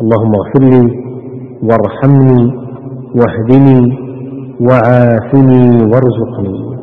اللهم اغفر لي وارحمني واهدني وعافني وارزقني.